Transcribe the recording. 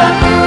love.